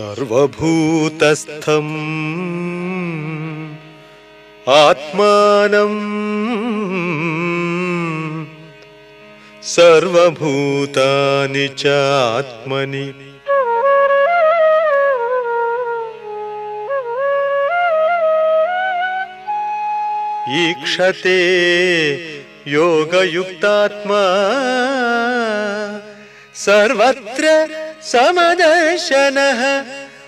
सर्वभूतस्थम्। आत्मानम्। सर्वभूतानि च आत्मनि ईक्षते योगयुक्तात्मा। सर्वत्र समदर्शनः।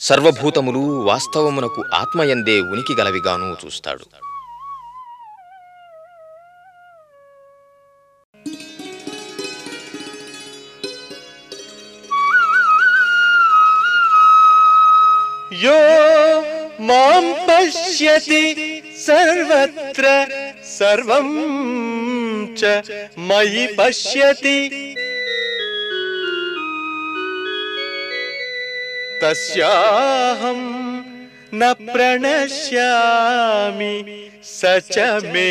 సర్వభూతములు వాస్తవమునకు ఆత్మయందే ఉనికి గలవిగాను చూస్తాడు. యో మాం పశ్యతి సర్వత్ర సర్వం చ మయి పశ్యతి तस्याहं न प्रणश्यामि स च मे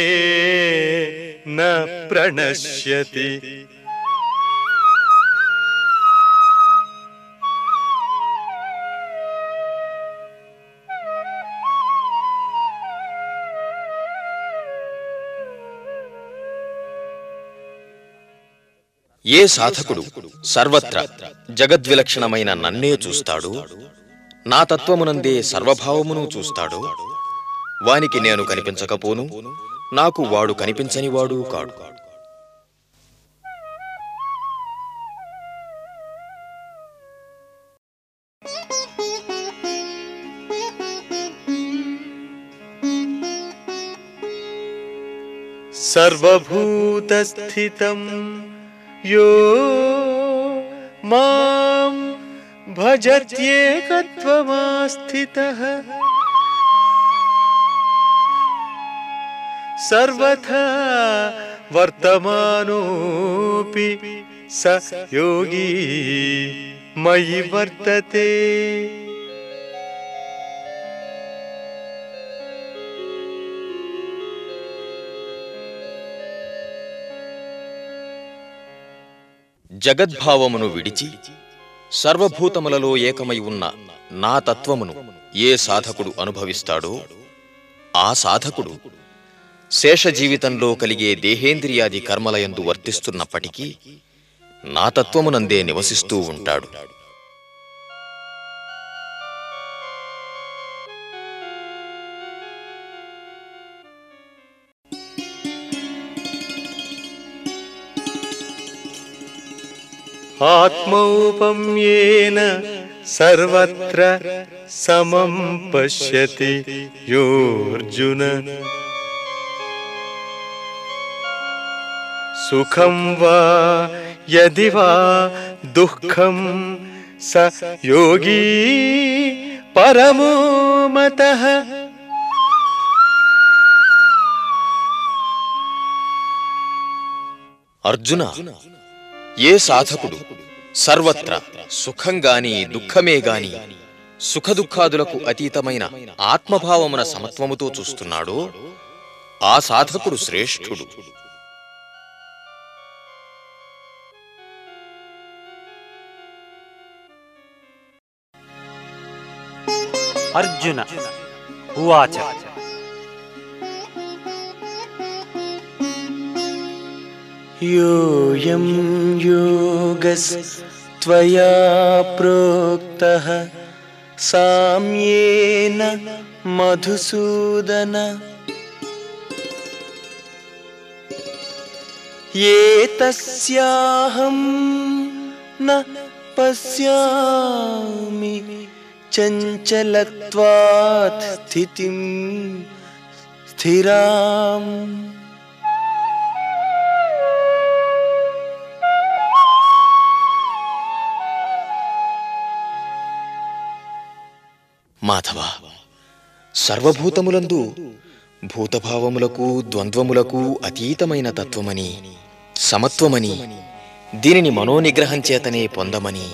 न प्रणश्यति ఏ సాధకుడు సర్వత్ర జగద్విలక్షణమైన నన్నే చూస్తాడు? నా తత్వమునందే సర్వభావమును చూస్తాడు? వానికి నేను కనిపించకపోను నాకు వాడు కనిపించనివాడు కాడు. సర్వభూతస్థితం यो मां भजत्येकत्वमास्थितः। सर्वथा वर्तमानोऽपि स योगी मयि वर्तते జగద్భావమును విడిచి సర్వభూతములలో ఏకమై ఉన్న నా తత్వమును ఏ సాధకుడు అనుభవిస్తాడో ఆ సాధకుడు శేష జీవితంలో కలిగే దేహేంద్రియాది కర్మలయందు వర్తిస్తున్నప్పటికీ నా తత్వమునందే నివసిస్తూ ఉంటాడు. आत्मौपम्येन सर्वत्र समं पश्यति योऽर्जुन। सुखं वा यदि वा दुःखं स योगी परमो मतः। अर्जुन ఏ సాధకుడు సర్వత్ర సుఖంగాని దుఃఖమే గాని సుఖదుఖాదులకు అతీతమైన ఆత్మభావమున సమత్వముతో చూస్తున్నాడో ఆ సాధకుడు శ్రేష్ఠుడు. అర్జున ఉవాచ. योऽयं योगस्त्वया प्रोक्तः साम्येन मधुसूदन। एतस्याहं न पश्यामि चञ्चलत्वात् स्थितिं स्थिराम्। మాధవ సర్వభూతములందు భూతభావములకు ద్వంద్వములకు అతీతమైన తత్వమని సమత్వమని దీనిని మనోనిగ్రహం చేతనే పొందమని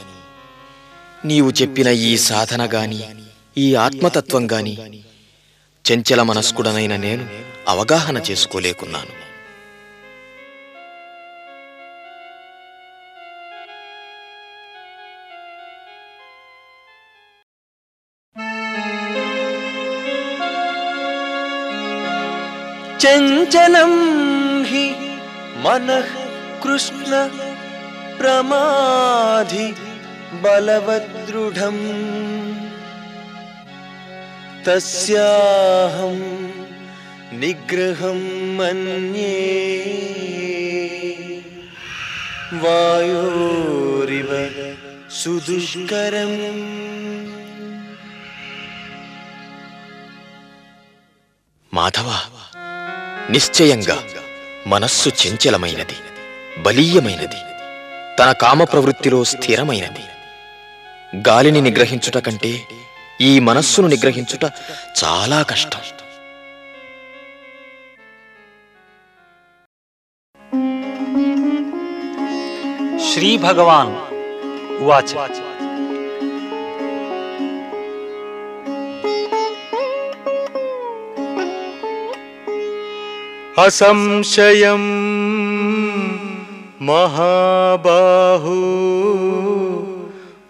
నీవు చెప్పిన ఈ సాధన గాని ఈ ఆత్మతత్వం గాని చెంచల మనస్కుడనైన నేను అవగాహన చేసుకోలేకున్నాను. हि मनः कृष्ण प्रमाधि बलवद्रुढम् तस्याहम् निग्रहम् मन्ये वायोरिव सुदुष्करम्। माधवः నిశ్చయంగా మనస్సు చంచలమైనది బలీయమైనది తన కామ ప్రవృత్తిలో స్థిరమైనది. గాలిని నిగ్రహించుట కంటే ఈ మనస్సును నిగ్రహించుట చాలా కష్టం. శ్రీ భగవాన్ ఉవాచ. संशयं महाबाहु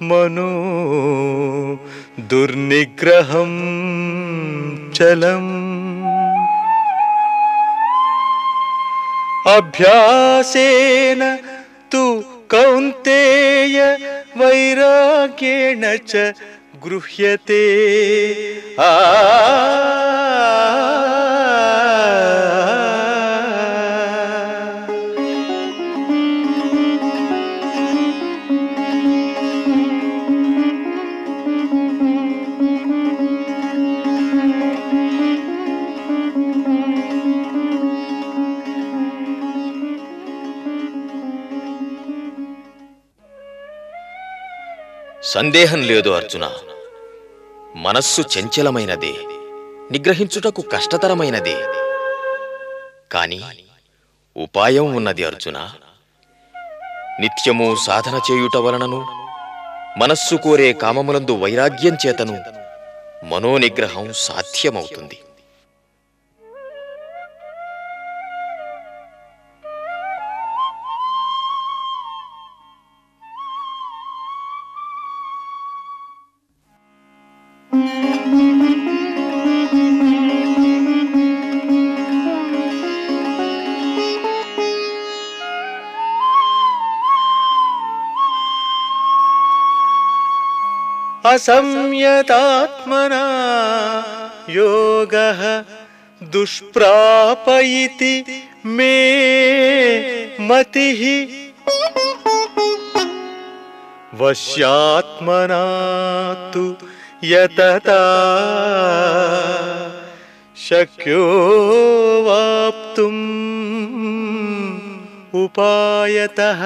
मनो दुर्निग्रहं चलम्। अभ्यासेन तु कौन्तेय वैराग्येण च गृह्यते। आ సందేహం లేదు అర్జున. మనస్సు చంచలమైనదే. నిగ్రహించుటకు కష్టతరమైనదే. కాని ఉపాయం ఉన్నది అర్జున. నిత్యము సాధన చేయుట వలనను మనస్సు కోరే కామములందు వైరాగ్యం చేతను మనోనిగ్రహం సాధ్యమవుతుంది. असंयतात्मना योगः दुष्प्रापयिति मे मतिः। वश्यात्मना तु यतता शक्यो वाप्तुम् उपायतः।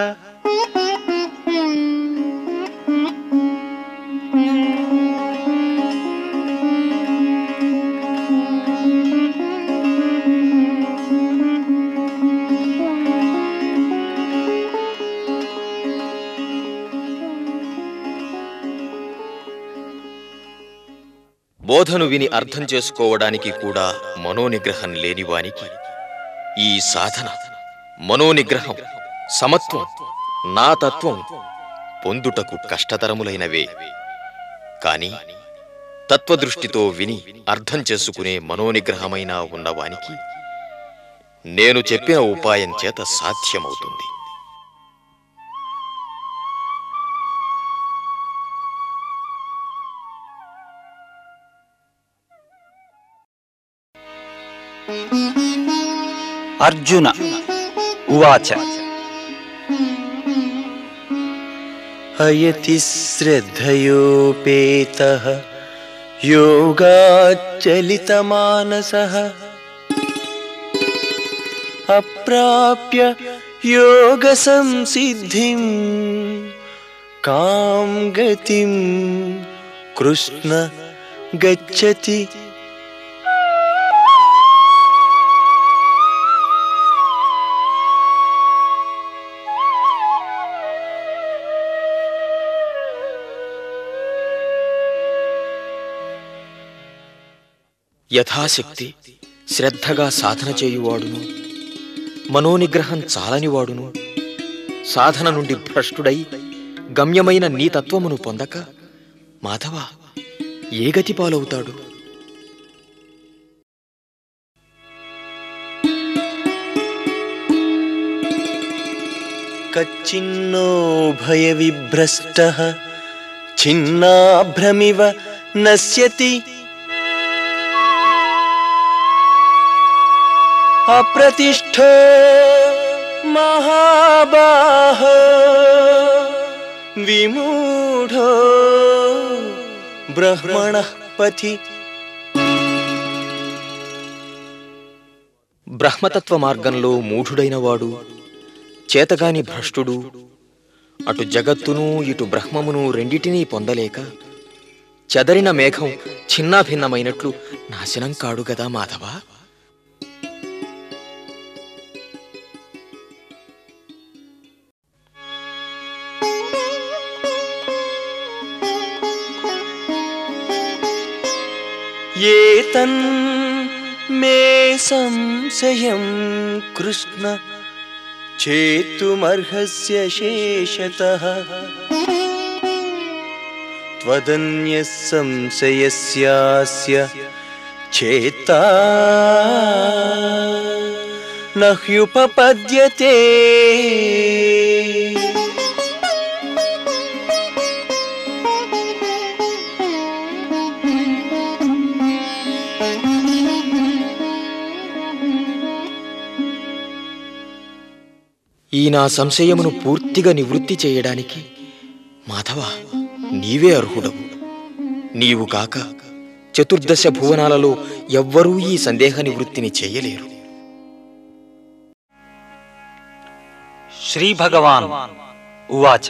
బోధను విని అర్థం చేసుకోవడానికి కూడా మనోనిగ్రహం లేనివానికి ఈ సాధన మనోనిగ్రహం సమత్వం నా తత్వం పొందుటకు కష్టతరములైనవే. కాని తత్వదృష్టితో విని అర్థం చేసుకునే మనోనిగ్రహమైనా ఉన్నవానికి నేను చెప్పిన ఉపాయం చేత సాధ్యమవుతుంది. अर्जुन। उवाच। हयति श्रद्धयोपेतः योगाच्चलितमानसः। अप्राप्य योगसंसिद्धिं कां गतिं कृष्ण गच्छति యథాశక్తి శ్రద్ధగా సాధన చేయువాడును. మనోనిగ్రహం చాలనివాడును. సాధన నుండి భ్రష్టుడై గమ్యమైన నీ తత్వమును పొందక మాధవ ఏ గతి పాలవుతాడు? కచ్చిన్నో భయ విభ్రష్ట చిన్నాభ్రమివ నశ్యతి अप्रतिष्ठो महाबाह विमूढो ब्रह्मणः पथि బ్రహ్మతత్వ మార్గంలో మూఢుడైన వాడు చేతగాని భ్రష్టుడు అటు జగత్తును ఇటు బ్రహ్మమును రెండిటినీ పొందలేక చెదరిన మేఘం చిన్నాభిన్నమైనట్లు నాశనం కాడు గదా మాధవ मे संशयं कृष्ण चेत्तुमर्हस्य शेषतः। त्वदन्यः संशयस्यास्य चेत्ता न ह्युपपद्यते। ఈ నా సంశయమును పూర్తిగా నివృత్తి చేయడానికి మాధవ నీవే అర్హుడవు. నీవు కాక చతుర్దశ భువనాలలో ఎవ్వరూ ఈ సందేహ నివృత్తిని చేయలేరు. శ్రీ భగవాన్ ఉవాచ.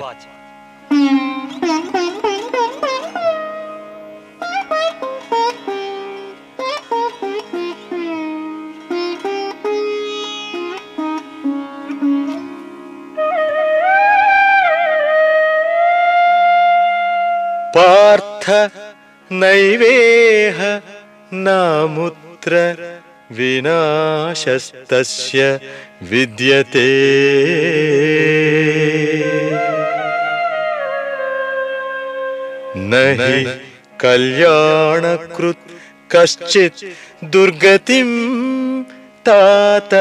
नैवेह नामुत्र विनाशस्तस्य विद्यते। न हि कल्याणकृत् कश्चित् दुर्गतिं तात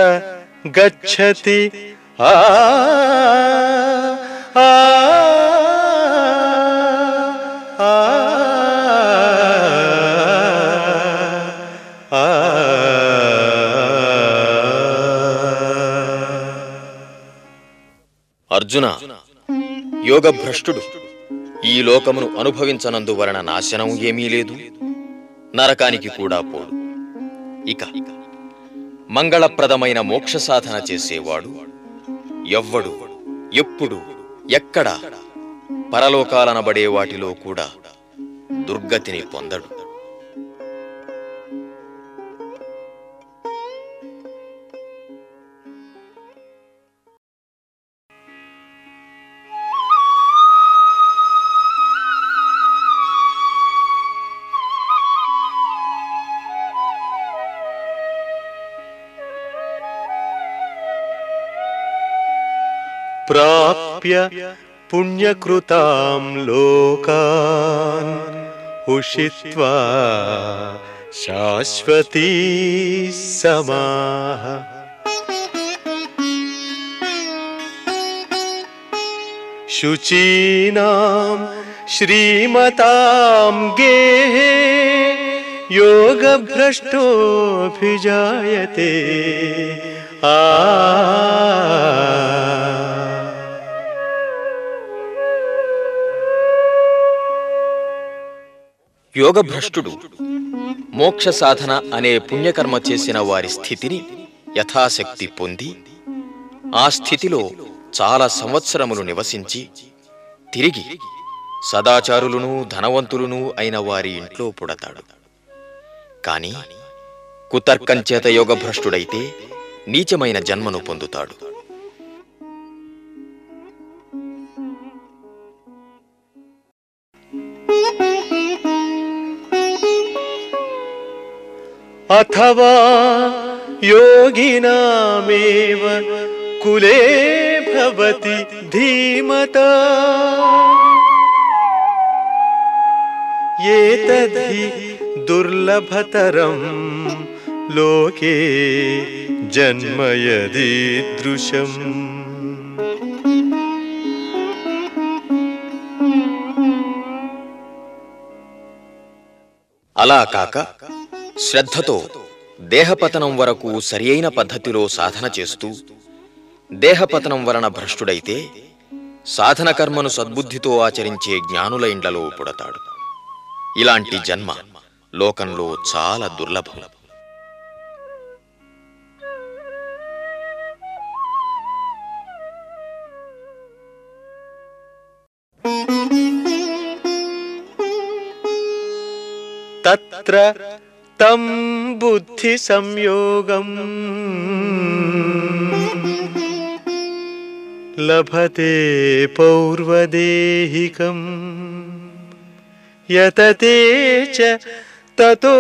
गच्छति। आ आ అర్జున యోగభ్రష్టుడు. ఈ లోకమును అనుభవించనందువలన నాశనం ఏమీ లేదు. నరకానికి కూడా పోడు. ఇక మంగళప్రదమైన మోక్ష సాధన చేసేవాడు ఎవ్వడు ఎప్పుడు ఎక్కడ పరలోకాలనబడే వాటిలో కూడా దుర్గతిని పొందడు. प्राप्य पुण्यकृतां लोकान् उषित्वा शाश्वती समाः। शुचीनां श्रीमतां गेहे योगभ्रष्टोऽभिजायते। आ యోగభ్రష్టుడు. మోక్ష సాధన అనే పుణ్యకర్మ చేసిన వారి స్థితిని యథాశక్తి పొంది ఆ స్థితిలో చాలా సంవత్సరములు నివసించి తిరిగి సదాచారులును ధనవంతులును అయిన వారి ఇంట్లో పుడతాడు. కాని కుతర్కంచేత యోగభ్రష్టుడైతే నీచమైన జన్మను పొందుతాడు. अथवा योगिनामेव कुले भवति धीमता एतद्धि दुर्लभतरं लोके जन्म यदीदृशम् అలా కాక శ్రద్ధతో దేహపతనం వరకు సరియైన పద్ధతిలో సాధన చేస్తూ దేహపతనం వలన భ్రష్టుడైతే సాధన కర్మను సద్బుద్ధితో ఆచరించే జ్ఞానుల ఇండ్లలో పుడతాడు. ఇలాంటి జన్మ లోకంలో చాలా దుర్లభం. తత్ర तं बुद्धिसंयोगम्। लभते पौर्वदेहिकम्। यतते च ततो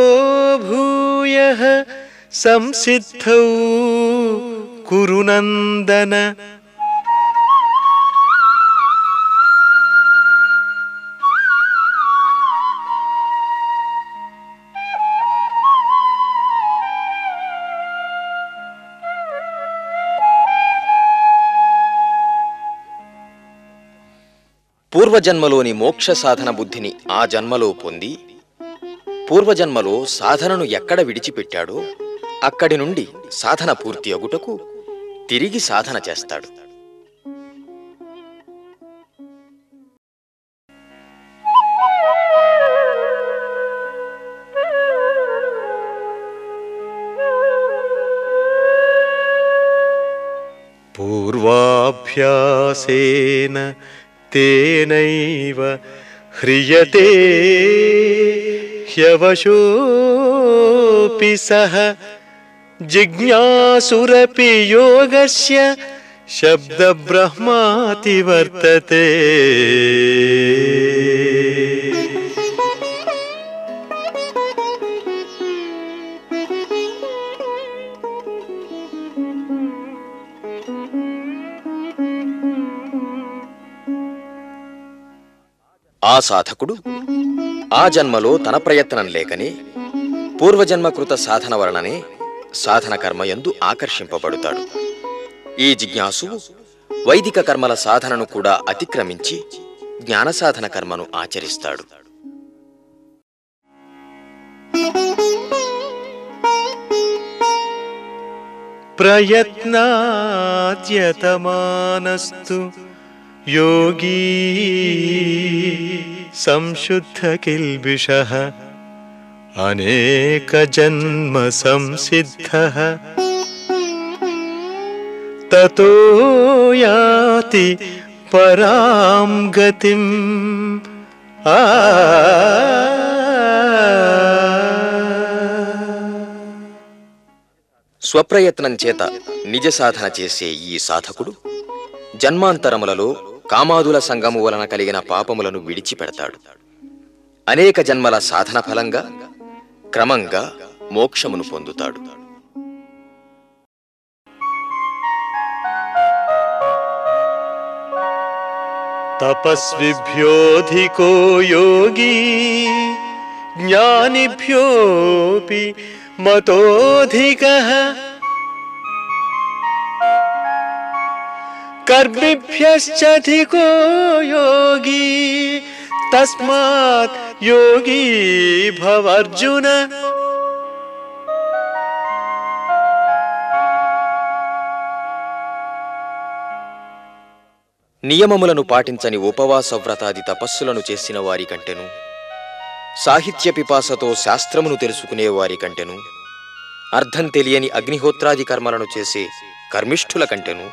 भूयः संसिद्धौ कुरु పూర్వజన్మలోని మోక్ష సాధన బుద్ధిని ఆ జన్మలో పొంది పూర్వజన్మలో సాధనను ఎక్కడ విడిచిపెట్టాడో అక్కడి నుండి సాధన పూర్తి అగుటకు తిరిగి సాధన చేస్తాడు. పూర్వాభ్యాసేన तेनैव ह्रियते। ह्यवशोऽपि सः जिज्ञासुरपि योगस्य शब्दब्रह्माति वर्तते ఆ సాధకుడు ఆ జన్మలో తన ప్రయత్నం లేకని పూర్వజన్మకృత సాధన వలననే సాధన కర్మయందు ఆకర్షింపబడుతాడు. ఈ జిజ్ఞాసు వైదిక కర్మల సాధనను కూడా అతిక్రమించి జ్ఞాన సాధన కర్మను ఆచరిస్తాడు. ప్రయత్నాద్యతమానస్తు योगी संशुद्धकिल्बिषः अनेकजन्मसंसिद्धः ततो याति परां गतिम् आ స్వప్రయత్నం చేత నిజ సాధన చేసే ఈ సాధకుడు జన్మాంతరములలో కామాదుల సంగము వలన కలిగిన పాపములను విడిచిపెడతాడు. అనేక జన్మల సాధన ఫలంగా క్రమంగా మోక్షమును పొందుతాడు. తపస్విభ్యోధికో యోగి జ్ఞానిభ్యోపి మతోధిక कर्मिभ्यश्चाधिको योगी तस्मात् योगी भवर्जुन నియమములను పాటించని ఉపవాస వ్రతాది తపస్సులను చేసిన వారి కంటెను సాహిత్య పిపాసతో శాస్త్రమును తెలుసుకునే వారి కంటెను అర్థం తెలియని అగ్నిహోత్రాది కర్మలను చేసే కర్మిష్ఠుల కంటెను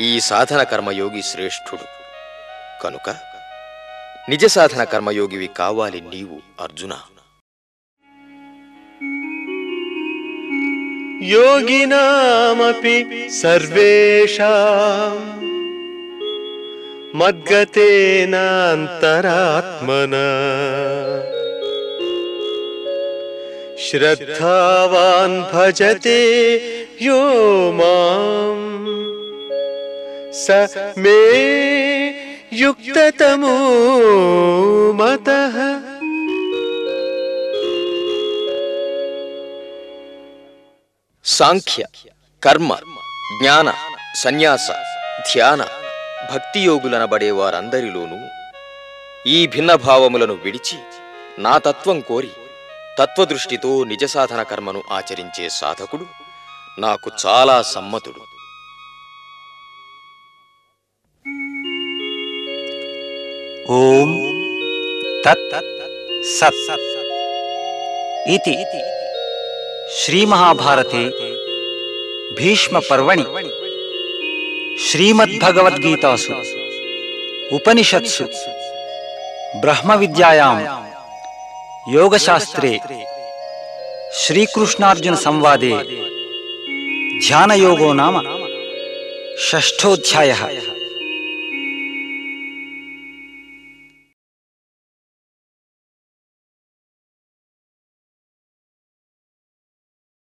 ఈ సాధన కర్మయోగి శ్రేష్ఠుడు. కనుక నిజ సాధన కర్మయోగివి కావాలి నీవు అర్జున. యోగినామపి మద్గతేనాంతరాత్మన. శ్రద్ధావాన్ భజతే యో మా. स मे युक्ततमो मतः సాంఖ్య కర్మ జ్ఞాన సన్యాస ధ్యాన భక్తి యోగులనబడే వారందరిలోనూ ఈ భిన్న భావములను విడిచి నా తత్వం కోరి తత్వదృష్టితో నిజ సాధన కర్మను ఆచరించే సాధకుడు నాకు చాలా సమ్మతుడు ओम तत् सत् इति श्रीमहाभारते भीष्मपर्वणि श्रीमद्भगवद्गीतासु उपनिषत्सु ब्रह्मविद्यायां योगशास्त्रे ध्यान योगो नाम षष्ठोऽध्यायः।